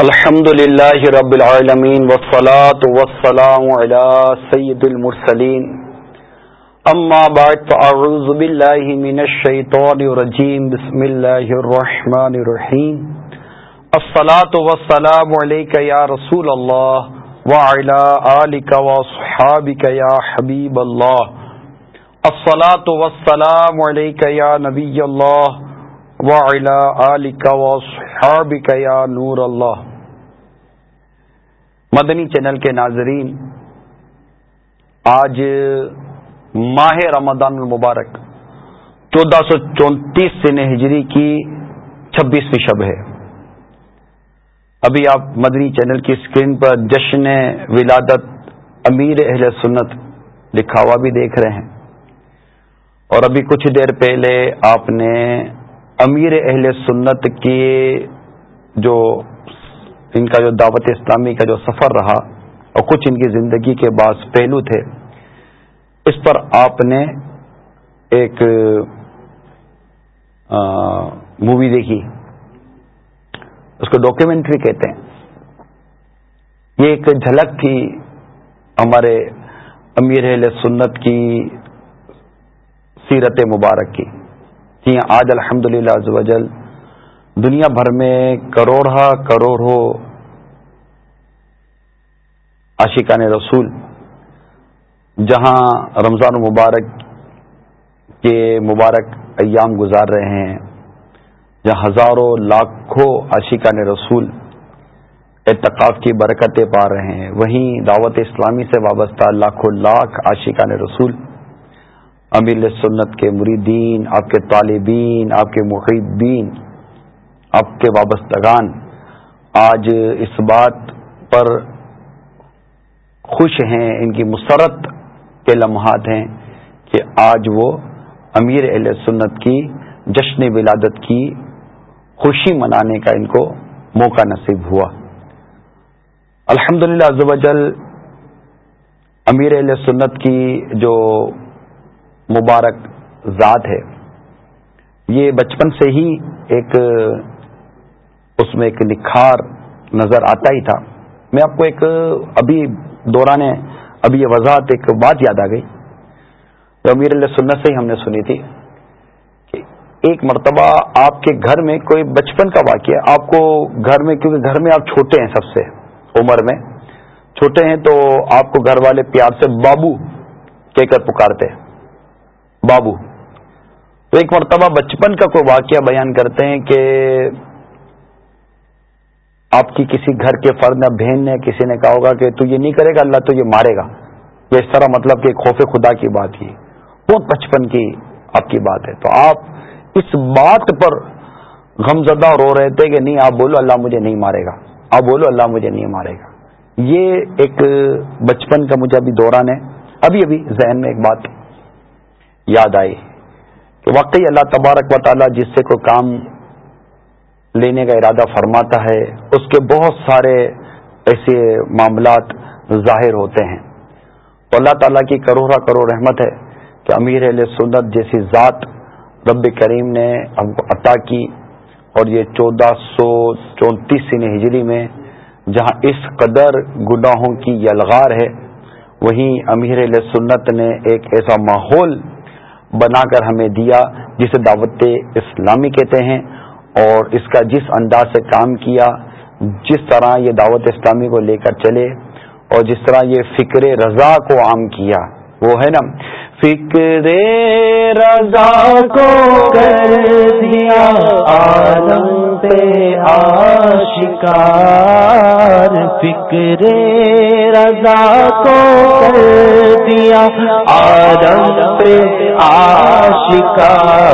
الحمد لله رب العالمين والصلاة والسلام على سيد المرسلين أما بعد فأعوذ بالله من الشيطان الرجيم بسم الله الرحمن الرحيم الصلاة والسلام عليك يا رسول الله وعلى آلك وصحابك يا حبيب الله الصلاة والسلام علیکہ یا نبی عليك يا نبي الله یا نور اللہ مدنی چینل کے ناظرین، آج ماہ رمضان المبارک، چودہ سو چونتیس سن ہجری کی چھبیسویں شب ہے۔ ابھی آپ مدنی چینل کی اسکرین پر جشن ولادت امیر اہل سنت لکھا ہوا بھی دیکھ رہے ہیں۔ اور ابھی کچھ دیر پہلے آپ نے امیر اہل سنت کی جو ان کا جو دعوت اسلامی کا جو سفر رہا اور کچھ ان کی زندگی کے بعض پہلو تھے، اس پر آپ نے ایک مووی دیکھی۔ اس کو ڈاکیومنٹری کہتے ہیں۔ یہ ایک جھلک تھی ہمارے امیر اہل سنت کی سیرت مبارک کی۔ آج الحمد للہ دنیا بھر میں کروڑا کروڑوں عاشقان رسول جہاں رمضان مبارک کے مبارک ایام گزار رہے ہیں، جہاں ہزاروں لاکھوں عاشقان رسول اعتقاف کی برکتیں پا رہے ہیں، وہیں دعوت اسلامی سے وابستہ لاکھوں لاکھ عاشقان رسول امیر سنت کے مریدین، آپ کے طالبین، آپ کے محبین، آپ کے وابستگان، آج اس بات پر خوش ہیں، ان کی مسرت کے لمحات ہیں کہ آج وہ امیر اہل سنت کی جشن ولادت کی خوشی منانے کا ان کو موقع نصیب ہوا۔ الحمد للہ امیر اہل سنت کی جو مبارک ذات ہے۔ یہ بچپن سے ہی ایک، اس میں ایک نکھار نظر آتا ہی تھا۔ میں آپ کو ایک، ابھی دوران ابھی یہ وضاحت ایک بات یاد آ گئی۔ جو امیر اللہ سنت سے ہی ہم نے سنی تھی کہ ایک مرتبہ آپ کے گھر میں کوئی بچپن کا واقعہ، آپ کو گھر میں، کیونکہ گھر میں آپ چھوٹے ہیں سب سے عمر میں، چھوٹے ہیں تو آپ کو گھر والے پیار سے بابو کہہ کر پکارتے ہیں۔ بابو۔ تو ایک مرتبہ بچپن کا کوئی واقعہ بیان کرتے ہیں کہ آپ کی کسی گھر کے فرد یا بہن نے، کسی نے کہا ہوگا کہ تو یہ نہیں کرے گا، اللہ تو یہ مارے گا۔ یہ اس طرح مطلب کہ خوف خدا کی بات ہی۔ بہت بچپن کی آپ کی بات ہے۔ تو آپ اس بات پر غم زدہ رو رہے تھے کہ نہیں، آپ بولو اللہ مجھے نہیں مارے گا۔ آپ بولو اللہ مجھے نہیں مارے گا۔ یہ ایک بچپن کا مجھے ابھی دوران ہے۔ ابھی ابھی ذہن میں ایک بات۔ یاد آئی کہ واقعی اللہ تبارک و تعالی جس سے کوئی کام لینے کا ارادہ فرماتا ہے، اس کے بہت سارے ایسے معاملات ظاہر ہوتے ہیں۔ تو اللہ تعالیٰ کی کروڑا کروڑ رحمت ہے کہ امیر علیہ سنت جیسی ذات رب کریم نے ہم کو عطا کی اور یہ چودہ سو چونتیس سن ہجری میں جہاں اس قدر گناہوں کی یلغار ہے، وہیں امیر علیہ سنت نے ایک ایسا ماحول بنا کر ہمیں دیا، جسے دعوت اسلامی کہتے ہیں، اور اس کا جس انداز سے کام کیا، جس طرح یہ دعوت اسلامی کو لے کر چلے، اور جس طرح یہ فکر رضا کو عام کیا۔ وہ ہے نا، فکر رضا کو کر دیا عالم آشکار، فکر رضا کو کر دیا۔ آدم پہ آشکار،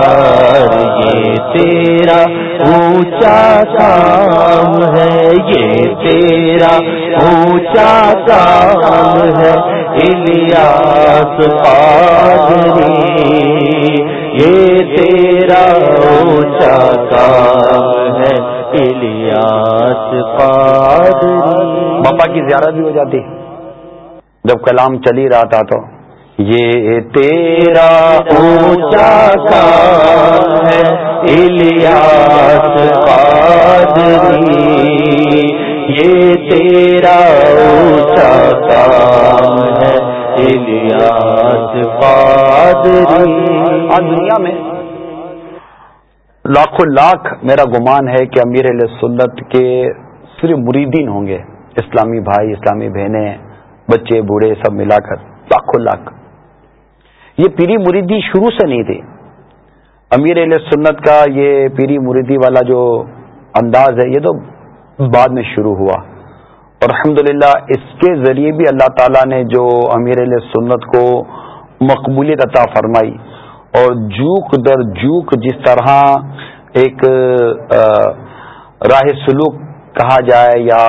یہ تیرا اونچا کام ہے، یہ تیرا اونچا کام ہے۔ الیاس پادری یہ تیرا اونچا کام ہے الیاس بابا کی زیارت بھی ہو جاتی۔ جب کلام چلی رہا تھا تو یہ تیرا اونچا کام ہے الیاس یہ تیرا اونچا کام ہے دنیا میں لاکھوں لاکھ میرا گمان ہے کہ امیر علیہ سنت کے صرف مریدین ہوں گے، اسلامی بھائی، اسلامی بہنیں، بچے، بوڑھے، سب ملا کر لاکھوں لاکھ۔ یہ پیری مریدی شروع سے نہیں تھی امیر علیہ سنت کا یہ پیری مریدی والا جو انداز ہے، یہ تو بعد میں شروع ہوا۔ اور الحمد اس کے ذریعے بھی اللہ تعالیٰ نے جو امیر علیہ سنت کو مقبولیت عطا فرمائی۔ اور جوک در جوک جس طرح ایک راہ سلوک کہا جائے یا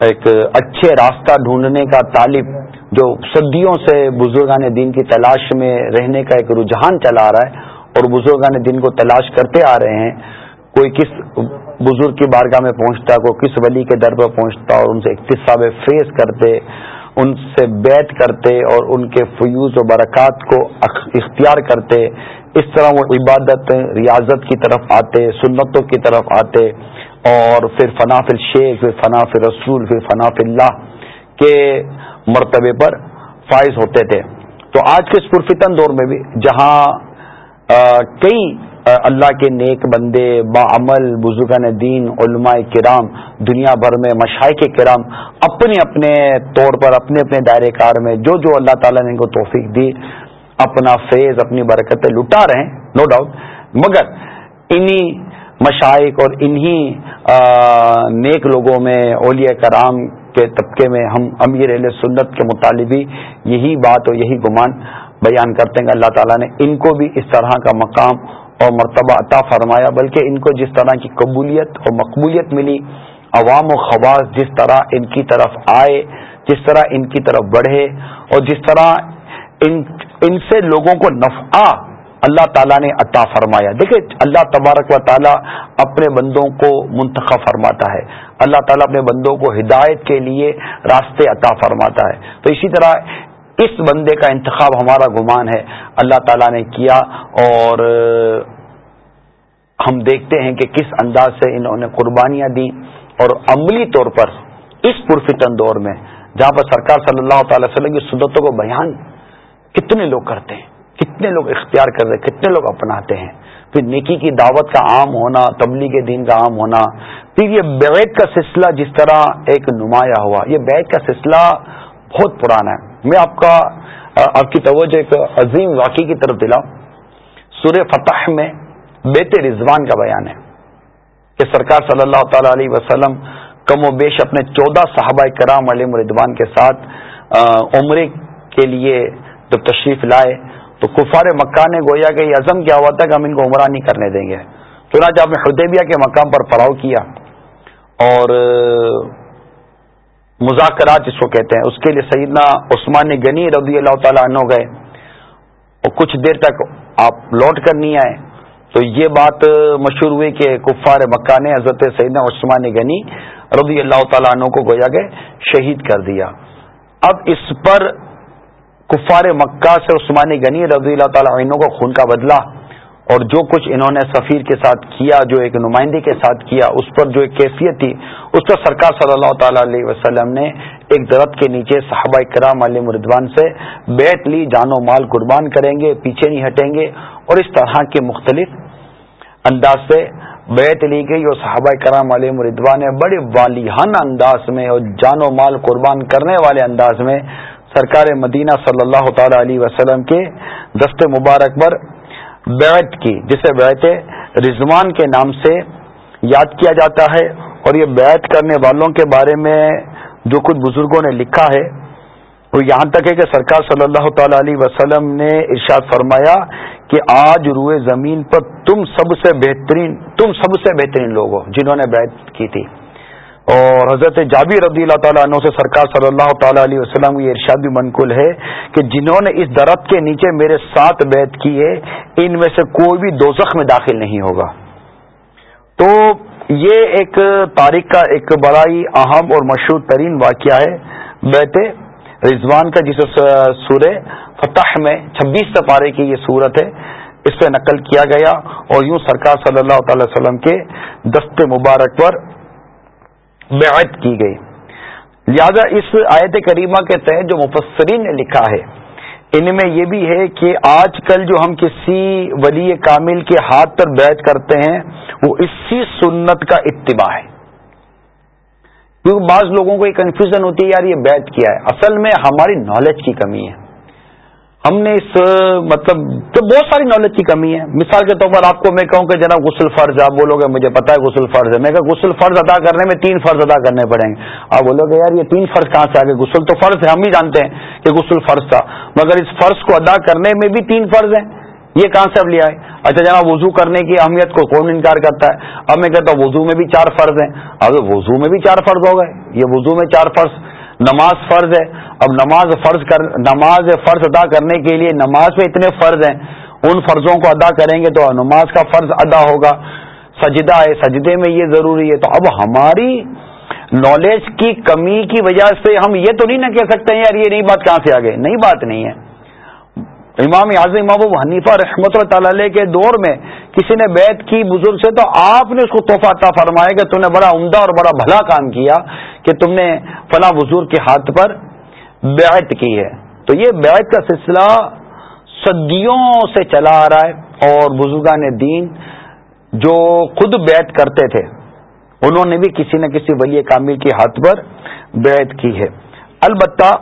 ایک اچھے راستہ ڈھونڈنے کا طالب جو صدیوں سے بزرگان دین کی تلاش میں رہنے کا ایک رجحان چلا رہا ہے اور بزرگان دین کو تلاش کرتے آ رہے ہیں، کوئی کس بزرگ کی بارگاہ میں پہنچتا، کوئی کس ولی کے در پر پہنچتا اور ان سے اقتصاب فیض کرتے ان سے بیت کرتے اور ان کے فیوز و برکات کو اختیار کرتے، اس طرح وہ عبادت، ریاضت کی طرف آتے، سنتوں کی طرف آتے، اور پھر فناف الشیخ پھر فناف رسول، پھر فناف اللہ کے مرتبے پر فائز ہوتے تھے۔ تو آج کے اس پرفتن دور میں بھی، جہاں کئی اللہ کے نیک بندے با عمل بزرگان دین، علماء کرام، دنیا بھر میں مشائق کرام، اپنے اپنے طور پر، اپنے اپنے دائرے کار میں، جو جو اللہ تعالیٰ نے ان کو توفیق دی، اپنا فیض، اپنی برکتیں لٹا رہے ہیں نو ڈاؤٹ مگر انہی مشائق اور انہی نیک لوگوں میں، اولیاء کرام کے طبقے میں ہم امیر علیہ سنت کے مطالبی، یہی بات اور یہی گمان بیان کرتے ہیں کہ اللہ تعالیٰ نے ان کو بھی اس طرح کا مقام اور مرتبہ عطا فرمایا، بلکہ ان کو جس طرح کی قبولیت اور مقبولیت ملی، عوام و خواص جس طرح ان کی طرف آئے، جس طرح ان کی طرف بڑھے، اور جس طرح ان ان سے لوگوں کو نفع اللہ تعالیٰ نے عطا فرمایا۔ دیکھیں، اللہ تبارک و تعالیٰ اپنے بندوں کو منتخب فرماتا ہے۔ اللہ تعالیٰ اپنے بندوں کو ہدایت کے لیے راستے عطا فرماتا ہے۔ تو اسی طرح اس بندے کا انتخاب ہمارا گمان ہے۔ اللہ تعالیٰ نے کیا اور، ہم دیکھتے ہیں کہ کس انداز سے انہوں نے قربانیاں دی اور عملی طور پر اس پرفتن دور میں جہاں پر سرکار صلی اللہ تعالی وسلم کی سدتوں کو بیان کتنے لوگ کرتے ہیں، کتنے لوگ اختیار کر رہے کتنے لوگ اپناتے ہیں۔ پھر نیکی کی دعوت کا عام ہونا، تبلیغ دین کا عام ہونا۔ پھر یہ بیت کا سلسلہ جس طرح ایک نمایاں ہوا، یہ بیت کا سلسلہ بہت پرانا ہے۔ میں آپ کا آپ کی توجہ ایک عظیم واقعی کی طرف دلاؤں۔ سورہ فتح میں بیت رضوان کا بیان ہے کہ سرکار صلی اللہ تعالی علیہ وسلم کم و بیش اپنے چودہ صحابہ کرام علیہ مردوان کے ساتھ عمرے کے لیے جب تشریف لائے تو کفار مکہ نے گویا کہ یہ عزم کیا ہوا تھا کہ ہم ان کو عمرہ نہیں کرنے دیں گے۔ چنانچہ آپ نے حدیبیہ کے مقام پر پڑاؤ کیا اور مذاکرات جس کو کہتے ہیں، اس کے لیے سیدنا عثمان غنی رضی اللہ تعالیٰ عنہ گئے۔ اور کچھ دیر تک آپ لوٹ کر نہیں آئے۔ تو یہ بات مشہور ہوئی کہ کفار مکہ نے حضرت سیدنا عثمان غنی رضی اللہ تعالیٰ عنہ کو گویا کہ شہید کر دیا۔ اب اس پر کفار مکہ سے عثمانی غنی رضی اللہ تعالیٰ عنہ کو خون کا بدلہ اور جو کچھ انہوں نے سفیر کے ساتھ کیا، جو ایک نمائندے کے ساتھ کیا، اس پر جو ایک کیفیت تھی، اس پر سرکار صلی اللہ تعالی علیہ وسلم نے ایک درخت کے نیچے صحابہ کرام علیہ مردوان سے بیت لی، جان و مال قربان کریں گے، پیچھے نہیں ہٹیں گے، اور اس طرح کے مختلف انداز سے بیت لی گئی، اور صحابہ کرام علیہ مردوان نے بڑے والیحان انداز میں اور جان و مال قربان کرنے والے انداز میں سرکار مدینہ صلی اللہ تعالی علیہ وسلم کے دست مبارک پر بیعت کی، جسے بیعت رضوان کے نام سے یاد کیا جاتا ہے، اور یہ بیعت کرنے والوں کے بارے میں جو کچھ بزرگوں نے لکھا ہے، وہ یہاں تک ہے کہ سرکار صلی اللہ تعالی علیہ وسلم نے ارشاد فرمایا کہ آج روئے زمین پر تم سب سے بہترین، تم سب سے بہترین لوگ ہو جنہوں نے بیعت کی تھی۔ اور حضرت جابی رضی اللہ تعالیٰ عنہ سے سرکار صلی اللہ تعالی علیہ وسلم یہ ارشاد بھی منقول ہے کہ جنہوں نے اس درخت کے نیچے میرے ساتھ بیت کی ہے ان میں سے کوئی بھی دو میں داخل نہیں ہوگا۔ تو یہ ایک تاریخ کا ایک بڑا ہی اہم اور مشہور ترین واقعہ ہے۔ بیت رضوان کا جس سورہ فتح میں چھبیس سپارے کی یہ صورت ہے، اس پہ نقل کیا گیا اور یوں سرکار صلی اللہ تعالی وسلم کے دست مبارک پر بیعت کی گئی۔ لہذا اس آیت کریمہ کے تحت جو مفسرین نے لکھا ہے ان میں یہ بھی ہے کہ آج کل جو ہم کسی ولی کامل کے ہاتھ پر بیٹھ کرتے ہیں، وہ اسی سنت کا اتباع ہے۔ کیونکہ بعض لوگوں کو یہ کنفیوژن ہوتی ہے، یار یہ بیٹھ کیا ہے۔ اصل میں ہماری نالج کی کمی ہے۔ ہم نے اس مطلب تو بہت ساری نالج کی کمی ہے۔ مثال کے طور پر آپ کو میں کہوں کہ جناب غسل فرض، آپ بولو گے مجھے پتا ہے غسل فرض ہے۔ میں کہ غسل فرض ادا کرنے میں تین فرض ادا کرنے پڑیں گے۔ آپ بولو گے یار یہ تین فرض کہاں سے آگے غسل تو فرض ہے، ہم ہی جانتے ہیں کہ غسل فرض تھا۔ مگر اس فرض کو ادا کرنے میں بھی تین فرض ہیں۔ یہ کہاں سے اب لیا ہے اچھا جناب، وضو کرنے کی اہمیت کو کون انکار کرتا ہے؟ اب میں کہتا ہوں وضو میں بھی چار فرض ہیں۔ اب وضو میں بھی چار فرض ہو گئے۔ یہ وضو میں چار فرض نماز فرض ہے۔ اب نماز فرض کر، نماز فرض ادا کرنے کے لیے نماز میں اتنے فرض ہیں۔ ان فرضوں کو ادا کریں گے تو نماز کا فرض ادا ہوگا۔ سجدہ ہے، سجدے میں یہ ضروری ہے۔ تو اب ہماری نالج کی کمی کی وجہ سے ہم یہ تو نہیں نہ کہہ سکتے ہیں، یار یہ نئی بات کہاں سے آ گئی؟ نئی بات نہیں ہے۔ امام اعظم امام ابو حنیفہ رحمۃ اللہ تعالی کے دور میں کسی نے بیت کی بزرگ سے تو آپ نے اس کو تحفہ عطا فرمایا کہ تم نے بڑا عمدہ اور بڑا بھلا کام کیا کہ تم نے فلاں بزرگ کے ہاتھ پر بیعت کی ہے۔ تو یہ بیعت کا سلسلہ صدیوں سے چلا آ رہا ہے اور بزرگان دین جو خود بیعت کرتے تھے، انہوں نے بھی کسی نہ کسی ولی کامل کے ہاتھ پر بیعت کی ہے۔ البتہ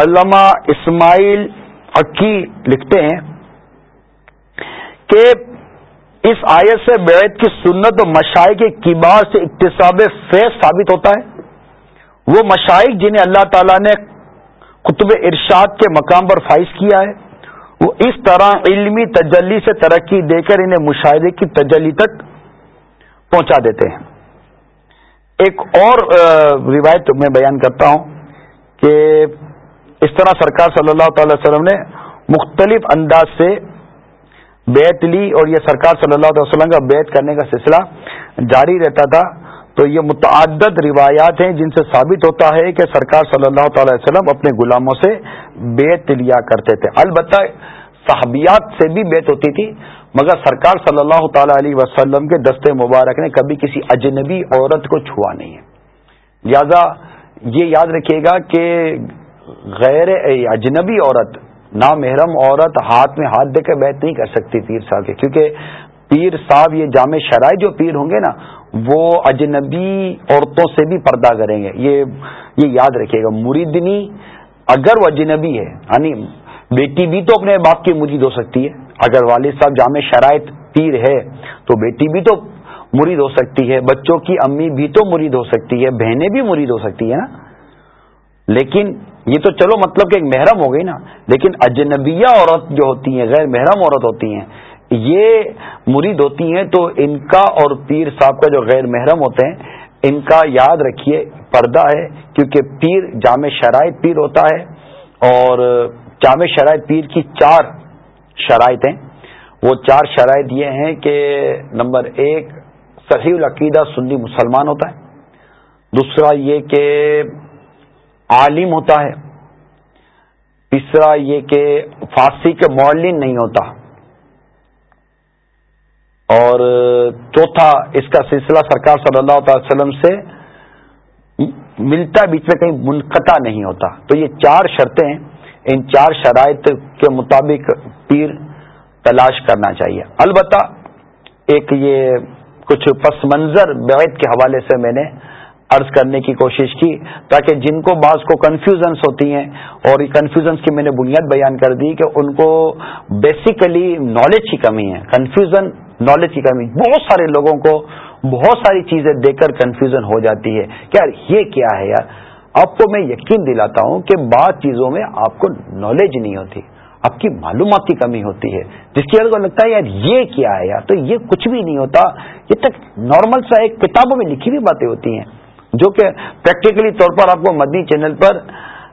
علامہ اسماعیل حقی لکھتے ہیں کہ اس آیت سے بیعت کی سنت و مشائق کے کبار سے اقتصاب فیض ثابت ہوتا ہے۔ وہ مشائق جنہیں اللہ تعالی نے قطب ارشاد کے مقام پر فائز کیا ہے۔ وہ اس طرح علمی تجلی سے ترقی دے کر انہیں مشاہدے کی تجلی تک پہنچا دیتے ہیں۔ ایک اور روایت میں بیان کرتا ہوں کہ اس طرح سرکار صلی اللہ تعالی وسلم نے مختلف انداز سے بیت لی اور یہ سرکار صلی اللہ علیہ وسلم کا بیت کرنے کا سلسلہ جاری رہتا تھا۔ تو یہ متعدد روایات ہیں جن سے ثابت ہوتا ہے کہ سرکار صلی اللہ تعالی وسلم اپنے غلاموں سے بیت لیا کرتے تھے۔ البتہ صحابیات سے بھی بیت ہوتی تھی، مگر سرکار صلی اللہ تعالی علیہ وسلم کے دستے مبارک نے کبھی کسی اجنبی عورت کو چھوا نہیں۔ ہے لہذا یہ یاد رکھیے گا کہ غیر اجنبی عورت نا محرم عورت ہاتھ میں ہاتھ دے کے بیت نہیں کر سکتی پیر صاحب کے، کیونکہ پیر صاحب یہ جامع شرائط جو پیر ہوں گے نا، وہ اجنبی عورتوں سے بھی پردہ کریں گے۔ یہ یہ یاد رکھیے گا، مریدنی اگر وہ اجنبی ہے یعنی بیٹی بھی تو اپنے باپ کی مرید ہو سکتی ہے۔ اگر والد صاحب جامع شرائط پیر ہے، تو بیٹی بھی تو مرید ہو سکتی ہے، بچوں کی امی بھی تو مرید ہو سکتی ہے، بہنیں بھی مرید ہو سکتی ہے نا۔ لیکن یہ تو چلو مطلب کہ ایک محرم ہو گئی نا، لیکن اجنبیہ عورت جو ہوتی ہیں، غیر محرم عورت ہوتی ہیں، یہ مرید ہوتی ہیں تو ان کا اور پیر صاحب کا جو غیر محرم ہوتے ہیں، ان کا یاد رکھیے، پردہ ہے، کیونکہ پیر جامع شرائط پیر ہوتا ہے اور جامع شرائط پیر کی چار شرائط ہیں۔ وہ چار شرائط یہ ہیں کہ نمبر ایک، صحیح العقیدہ سنی مسلمان ہوتا ہے۔ دوسرا یہ کہ عالم ہوتا ہے۔ تیسرا یہ کہ فارسی کے معلن نہیں ہوتا۔ اور چوتھا، اس کا سلسلہ سرکار صلی اللہ تعالی وسلم سے ملتا بیچ میں کہیں منقطع نہیں ہوتا۔ تو یہ چار شرطیں ہیں ان چار شرائط کے مطابق پیر تلاش کرنا چاہیے۔ البتہ ایک یہ کچھ پس منظر بیعت کے حوالے سے میں نے عرض کرنے کی کوشش کی تاکہ جن کو بعض کو کنفیوژنس ہوتی ہیں، اور یہ کنفیوژنس کی میں نے بنیاد بیان کر دی کہ ان کو بیسیکلی نالج کی کمی ہے کنفیوژن نالج کی کمی۔ بہت سارے لوگوں کو بہت ساری چیزیں دیکھ کر کنفیوژن ہو جاتی ہے۔ کہ یار یہ کیا ہے یار؟ آپ کو میں یقین دلاتا ہوں کہ بعض چیزوں میں آپ کو نالج نہیں ہوتی، آپ کی معلومات کی کمی ہوتی ہے۔ جس کی وجہ کو لگتا ہے یار یہ کیا ہے یار؟ تو یہ کچھ بھی نہیں ہوتا۔ یہ تک نارمل سا ایک کتابوں میں لکھی ہوئی باتیں ہوتی ہیں۔ جو کہ پریکٹیکلی طور پر آپ کو مدنی چینل پر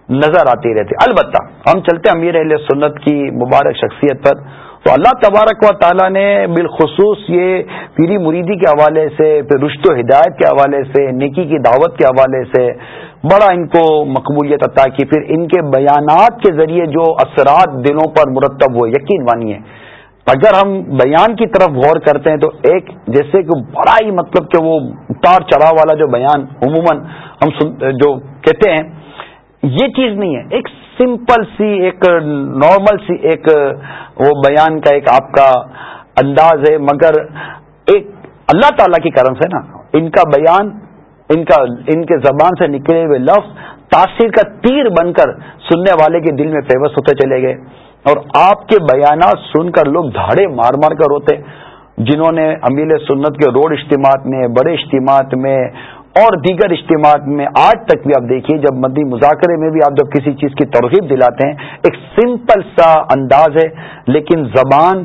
نظر آتی رہتی۔ البتہ ہم چلتے امیر اہل سنت کی مبارک شخصیت پر۔ تو اللہ تبارک و تعالیٰ نے بالخصوص یہ پیری مریدی کے حوالے سے، پھر رشت و ہدایت کے حوالے سے، نیکی کی دعوت کے حوالے سے بڑا ان کو مقبولیت عطا کی۔ پھر ان کے بیانات کے ذریعے جو اثرات دلوں پر مرتب ہوئے، یقین مانیے اگر ہم بیان کی طرف غور کرتے ہیں تو ایک جیسے کہ بڑا ہی مطلب کہ وہ اتار چڑھاؤ والا جو بیان عموماً ہم جو کہتے ہیں، یہ چیز نہیں ہے۔ ایک سمپل سی، ایک نارمل سی، ایک وہ بیان کا ایک آپ کا انداز ہے۔ مگر ایک اللہ تعالی کی کرم سے نا، ان کا بیان، ان کا، ان کے زبان سے نکلے ہوئے لفظ تاثیر کا تیر بن کر سننے والے کے دل میں فیمس ہوتے چلے گئے۔ اور آپ کے بیانات سن کر لوگ دھاڑے مار مار کر ہوتے جنہوں نے امیل سنت کے روڈ اجتماعات میں، بڑے اجتماعات میں اور دیگر اجتماعات میں آج تک بھی آپ دیکھیے، جب مدی مذاکرے میں بھی آپ جب کسی چیز کی ترغیب دلاتے ہیں، ایک سمپل سا انداز ہے، لیکن زبان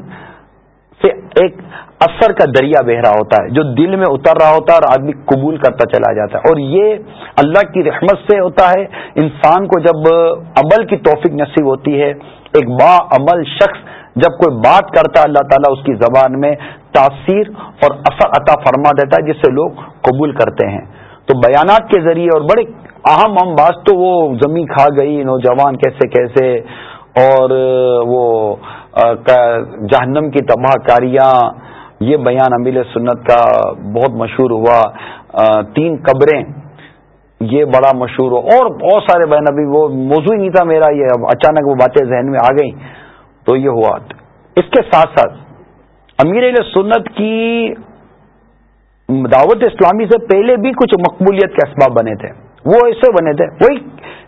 سے ایک اثر کا دریا بہ رہا ہوتا ہے، جو دل میں اتر رہا ہوتا ہے اور آدمی قبول کرتا چلا جاتا ہے۔ اور یہ اللہ کی رحمت سے ہوتا ہے، انسان کو جب عمل کی توفیق نصیب ہوتی ہے، ایک با عمل شخص جب کوئی بات کرتا ہے اللہ تعالیٰ اس کی زبان میں تاثیر اور اثر عطا فرما دیتا ہے جس سے لوگ قبول کرتے ہیں۔ تو بیانات کے ذریعے اور بڑے اہم اہم بات تو وہ زمین کھا گئی، نوجوان کیسے کیسے اور وہ جہنم کی تباہ کاریاں، یہ بیان امیل سنت کا بہت مشہور ہوا۔ تین قبریں، یہ بڑا مشہور ہوا۔ اور بہت سارے بہن ابھی وہ موضوع ہی نہیں تھا میرا، یہ اچانک وہ باتیں ذہن میں آ گئیں۔ تو یہ ہوا۔ اس کے ساتھ ساتھ امیر علیہ سنت کی دعوت اسلامی سے پہلے بھی کچھ مقبولیت کے اسباب بنے تھے۔ وہ ایسے بنے تھے۔ وہی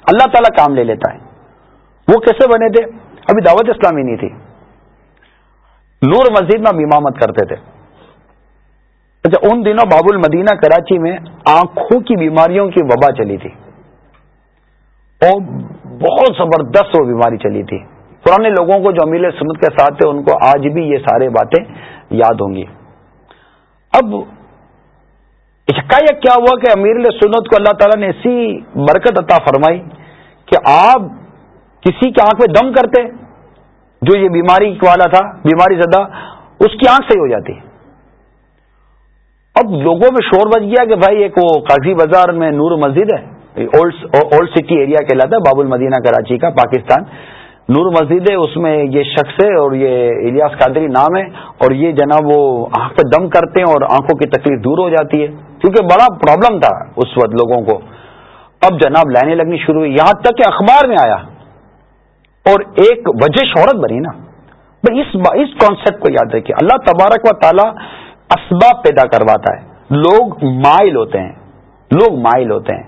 اللہ تعالیٰ کام لے لیتا ہے۔ وہ کیسے بنے تھے؟ ابھی دعوت اسلامی نہیں تھی۔ نور مسجد میں امامت کرتے تھے۔ اچھا ان دنوں باب المدینہ کراچی میں آنکھوں کی بیماریوں کی وبا چلی تھی۔ اور بہت زبردست وہ بیماری چلی تھی۔ پرانے لوگوں کو جو امیل سنت کے ساتھ تھے، ان کو آج بھی یہ سارے باتیں یاد ہوں گی۔ اب کیا ہوا کہ امیر سنت کو اللہ تعالیٰ نے ایسی برکت عطا فرمائی کہ آپ کسی کی آنکھ میں دم کرتے، جو یہ بیماری والا تھا، بیماری زدہ، اس کی آنکھ صحیح ہو جاتی۔ اب لوگوں میں شور بچ گیا کہ بھائی، ایک وہ قاضی بازار میں نور مسجد ہے اولڈ سٹی ایریا کہلاتا ہے، باب المدینہ کراچی کا، پاکستان۔ نور مسجد ہے، اس میں یہ شخص ہے اور یہ الیاس قادری نام ہے اور یہ جناب وہ آنکھ پہ دم کرتے ہیں اور آنکھوں کی تکلیف دور ہو جاتی ہے۔ کیونکہ بڑا پرابلم تھا اس وقت لوگوں کو۔ اب جناب لائنیں لگنی شروع ہوئی، یہاں تک کہ اخبار میں آیا۔ اور ایک وجہ شہرت بنی نا۔ اس اس کانسیپٹ کو یاد رکھیے۔ اللہ تبارک و تعالی اسباب پیدا کرواتا ہے۔ لوگ مائل ہوتے ہیں۔ لوگ مائل ہوتے ہیں۔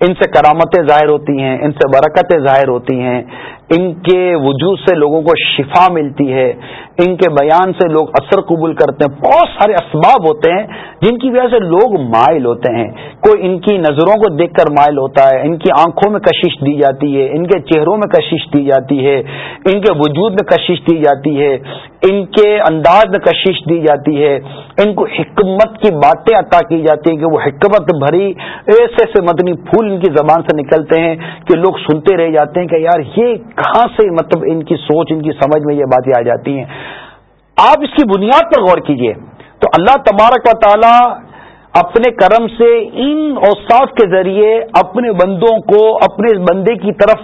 ان سے کرامتیں ظاہر ہوتی ہیں، ان سے برکتیں ظاہر ہوتی ہیں۔ ان کے وجود سے لوگوں کو شفا ملتی ہے، ان کے بیان سے لوگ اثر قبول کرتے ہیں، بہت سارے اسباب ہوتے ہیں جن کی وجہ سے لوگ مائل ہوتے ہیں۔ کوئی ان کی نظروں کو دیکھ کر مائل ہوتا ہے، ان کی آنکھوں میں کشش دی جاتی ہے، ان کے چہروں میں کشش دی جاتی ہے، ان کے وجود میں کشش دی جاتی ہے، ان کے انداز میں کشش دی جاتی ہے۔ ان کو حکمت کی باتیں عطا کی جاتی ہیں کہ وہ حکمت بھری ایسے ایسے مدنی پھول ان کی زبان سے نکلتے ہیں کہ لوگ سنتے رہ جاتے ہیں کہ یار یہ کہاں سے مطلب ان کی سوچ، ان کی سمجھ میں یہ باتیں آ جاتی ہیں؟ آپ اس کی بنیاد پر غور کیجیے۔ تو اللہ تبارک و تعالی اپنے کرم سے ان اوساف کے ذریعے اپنے بندوں کو اپنے بندے کی طرف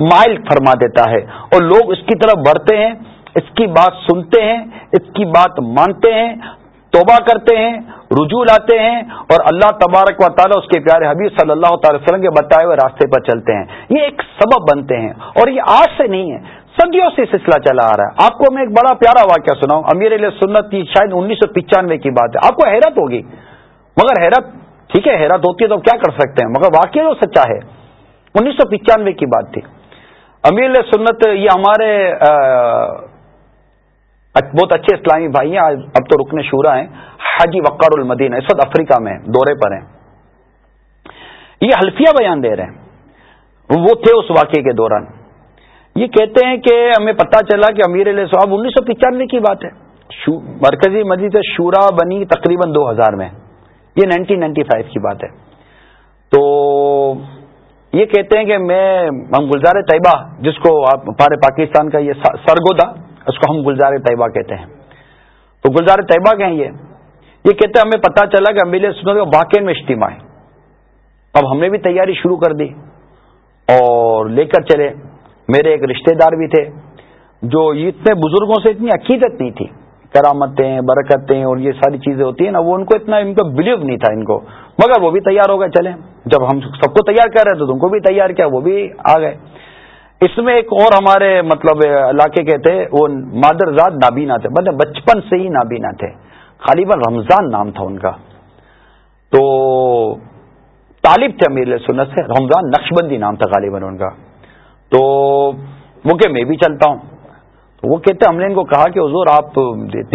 مائل فرما دیتا ہے۔ اور لوگ اس کی طرف بڑھتے ہیں، اس کی بات سنتے ہیں، اس کی بات مانتے ہیں۔ توبہ کرتے ہیں، رجوع لاتے ہیں اور اللہ تبارک و تعالیٰ اس کے پیارے حبیب صلی اللہ تعالی وسلم کے بتائے ہوئے راستے پر چلتے ہیں۔ یہ ایک سبب بنتے ہیں اور یہ آج سے نہیں ہے، صدیوں سے سلسلہ چلا آ رہا ہے۔ آپ کو میں ایک بڑا پیارا واقعہ سناؤں، امیر علیہ سنت کی شاید انیس سو پچانوے کی بات ہے۔ آپ کو حیرت ہوگی، مگر حیرت، ٹھیک ہے، حیرت ہوتی ہے تو کیا کر سکتے ہیں؟ مگر واقعہ تو سچا ہے، انیس سو پچانوے کی بات تھی۔ امیر علیہ سنت، یہ ہمارے بہت اچھے اسلامی بھائی ہیں اب تو رکن شورا ہیں۔ حاجی وقار المدین اس وقت افریقہ میں دورے پر ہیں۔ یہ حلفیہ بیان دے رہے ہیں۔ وہ تھے اس واقعے کے دوران۔ یہ کہتے ہیں کہ ہمیں پتا چلا کہ امیر علیہ صاحب انیس سو پچانوے کی بات ہے۔ مرکزی مسجد شورا بنی تقریباً دو ہزار میں۔ یہ نائنٹین نائنٹی فائیو کی بات ہے۔ تو یہ کہتے ہیں کہ میں ہم گلزار طیبہ، جس کو آپ ہمارے پاکستان کا یہ سرگودا اس کو ہم گلزار طیبہ کہتے ہیں۔ تو گلزار طیبہ کے ہیں یہ یہ کہتے ہیں، ہمیں پتا چلا کہ امیر سنت کا واقع میں اجتماع ہے۔ اب ہم نے بھی تیاری شروع کر دی اور لے کر چلے۔ میرے ایک رشتہ دار بھی تھے جو اتنے بزرگوں سے اتنی عقیدت نہیں تھی۔ کرامتیں، برکتیں اور یہ ساری چیزیں ہوتی ہیں نا، وہ ان کو اتنا ان کو بلیو نہیں تھا ان کو۔ مگر وہ بھی تیار ہو گئے، چلے۔ جب ہم سب کو تیار کر رہے تھے تو ان کو بھی تیار کیا، وہ بھی آ گئے۔ اس میں ایک اور ہمارے مطلب علاقے کے تھے، وہ مادر زاد نابینا تھے مطلب بچپن سے ہی نابینا تھے۔ خالی رمضان نام تھا ان کا۔ تو طالب تھے امیر سنت سے، رمضان نقش بندی نام تھا غالباً ان کا۔ تو وہ کہ میں بھی چلتا ہوں۔ وہ کہتے، ہم نے ان کو کہا کہ حضور آپ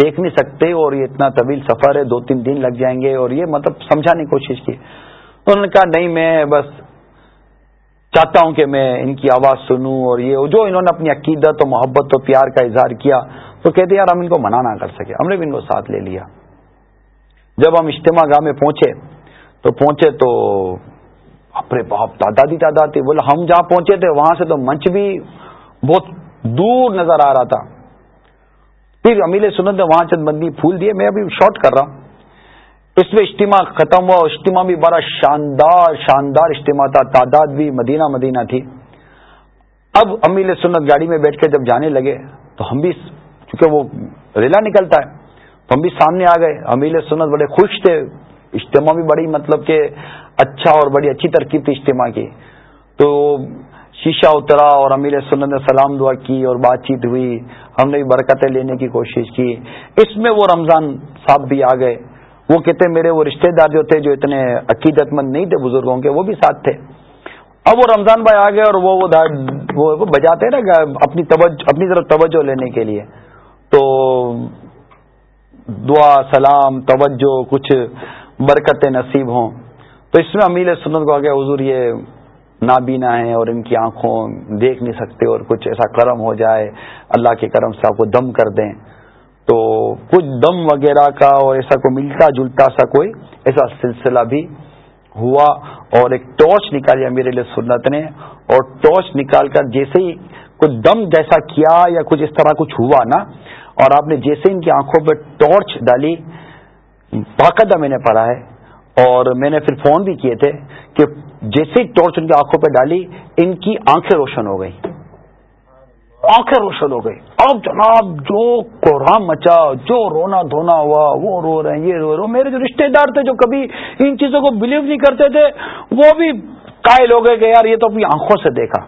دیکھ نہیں سکتے اور یہ اتنا طویل سفر ہے، دو تین دن لگ جائیں گے اور یہ مطلب سمجھانے کی کوشش کی۔ انہوں نے کہا، نہیں، میں بس چاہتا ہوں کہ میں ان کی آواز سنوں اور یہ جو انہوں نے اپنی عقیدت و محبت و پیار کا اظہار کیا تو کہتے یار، ہم ان کو منع نہ کر سکے۔ ہم نے بھی ان کو ساتھ لے لیا۔ جب ہم اجتماع گاہ میں پہنچے، تو پہنچے تو اپنے باپ تعدادی تعداد تھی۔ بولے، ہم جہاں پہنچے تھے، وہاں سے تو منچ بھی بہت دور نظر آ رہا تھا۔ پھر امیل سنت نے وہاں چند بندی پھول دیے۔ میں ابھی شارٹ کر رہا ہوں۔ اس میں اجتماع ختم ہوا اجتماع بھی بڑا شاندار شاندار اجتماع تھا۔ تعداد بھی مدینہ مدینہ تھی۔ اب امیل سنت گاڑی میں بیٹھ کے جب جانے لگے تو ہم بھی چونکہ وہ ریلا نکلتا ہے، تو ہم بھی سامنے آ گئے۔ امیل سنت بڑے خوش تھے۔ اجتماع بھی بڑی مطلب کہ اچھا اور بڑی اچھی ترکیب تھی اجتماع کی۔ تو شیشہ اترا اور امیر سنت نے سلام دعا کی اور بات چیت ہوئی۔ ہم نے بھی برکتیں لینے کی کوشش کی۔ اس میں وہ رمضان صاحب بھی آ گئے۔ وہ کہتے میرے وہ رشتہ دار جو تھے جو اتنے عقیدت مند نہیں تھے بزرگوں کے وہ بھی ساتھ تھے۔ اب وہ رمضان بھائی آ گئے اور وہ وہ, وہ بجاتے نا اپنی توجہ اپنی طرف توجہ لینے کے لیے۔ تو دعا سلام توجہ کچھ برکتیں نصیب ہوں۔ تو اس میں امیل سنت کو آ گیا حضور یہ نابینا ہے اور ان کی آنکھوں دیکھ نہیں سکتے اور کچھ ایسا کرم ہو جائے اللہ کے کرم سے آپ کو دم کر دیں۔ تو کچھ دم وغیرہ کا اور ایسا کوئی ملتا جلتا سا کوئی ایسا سلسلہ بھی ہوا اور ایک ٹارچ نکالی میرے لیے سنت نے اور ٹارچ نکال کر جیسے ہی کچھ دم جیسا کیا یا کچھ اس طرح کچھ ہوا نا اور آپ نے جیسے ان کی آنکھوں پہ ٹارچ ڈالی، باقاعدہ میں نے پڑھا ہے اور میں نے پھر فون بھی کیے تھے کہ جیسے ٹارچ ان کی آنکھوں پہ ڈالی، ان کی آنکھیں روشن ہو گئی آنکھیں روشن ہو گئی اب جناب جو کوہرام مچا، جو رونا دھونا ہوا، وہ رو رہے ہیں، یہ رو رہے میرے جو رشتے دار تھے جو کبھی ان چیزوں کو بلیو نہیں کرتے تھے، وہ بھی قائل ہو گئے کہ یار یہ تو اپنی آنکھوں سے دیکھا۔